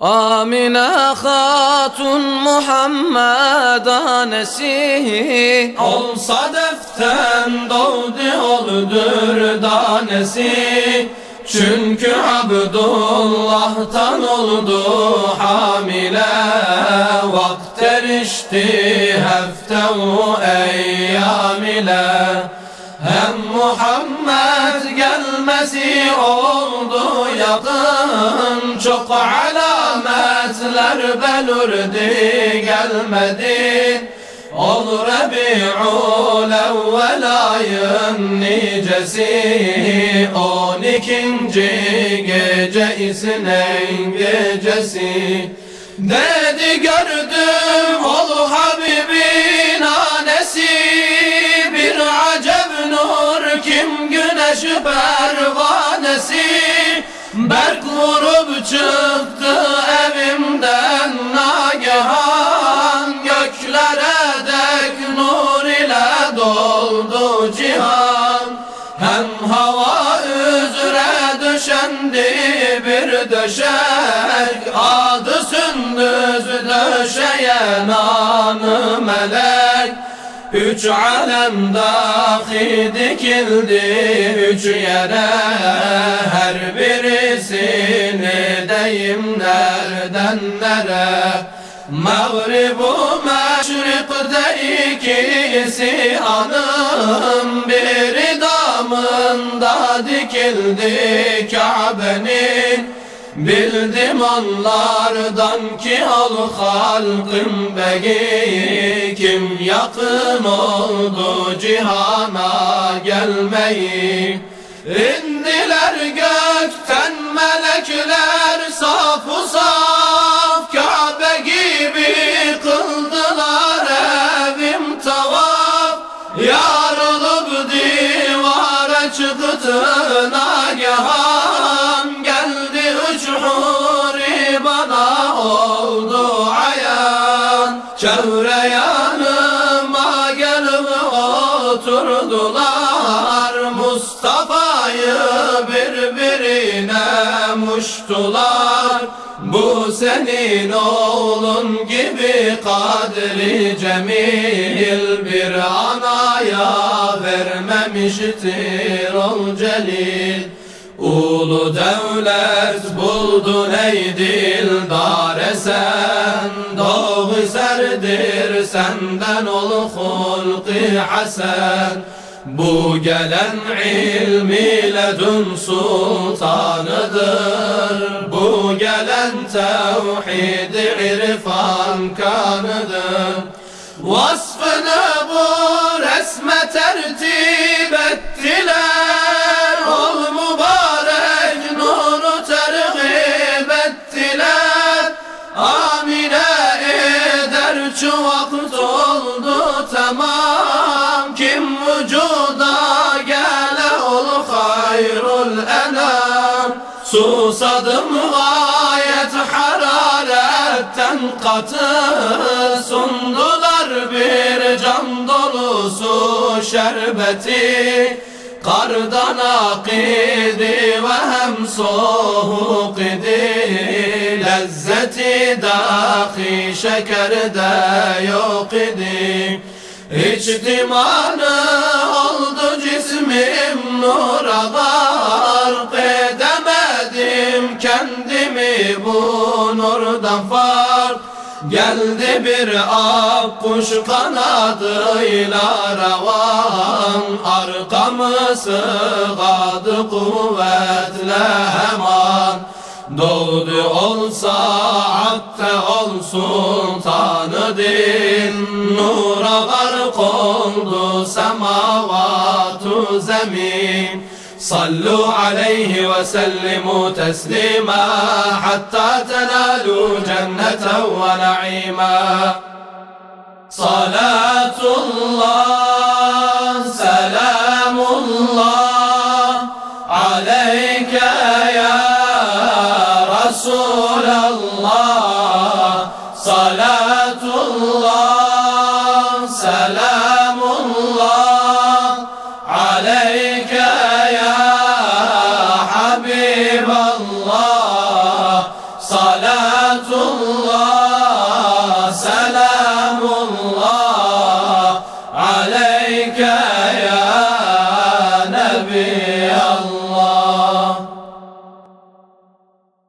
Amine Hatun Muhammed anesi Olsa deften doğdu oldur danesi. Çünkü Abdullah'tan oldu hamile. Vakt erişti heftevu eyyam ile Hem Muhammed gelmesi oldu yakın. Çok alametler belirdi gelmedi. Ol Rabi'ul evvel ayın nicesi. On ikinci gece isneyn gecesi. Dedi gördüm ol Habibin anesi Bir acep nur kim güneş pervanesi. Berk vurup Hem hava üzere düşendi bir döşek Adı sündüz döşeyen anı melek. Üç alem dahi dikildi üç yere Her birisini deyim nereden nere. Mağribu meşrikte ikisi anım Biri damında dikildi Kabe'nin. Bildim onlardan ki ol halkın beyi Kim yakın oldu cihana gelmeyi. İndiler gökten melekler Çevre yanıma gelip oturdular. Mustafa'yı birbirine muştular. Bu senin oğlun gibi kadri cemil Bir anaya vermemiştir ol celil. Ulu devlet buldun ey dildar sen Doğu serdir senden ol hulki hasen Bu gelen ilmi ledün sultanıdır. Bu gelen tevhid irfan kanıdır. Vasfını bu şu vakit oldu tamam. Kim vücuda gele ol hayrul enam. Susadım gayet hararetten katı. Sundular bir cam dolusu şerbeti. Kardan akidi ve hem soğuk idi Lezzeti dahi şekerde yok idi İçtimanı oldu cismim nura gark edemedim kendimi bu nurdan fark Geldi bir ak kuş kanadıyla ravan Arkamı sıgadı kuvvetle hemen Doğdu olsa hatta ol sultanı din Nura gark oldu semavatu zemin صلوا عليه وسلموا تسليما حتى تنالوا جنة ونعيما صلاة الله الله.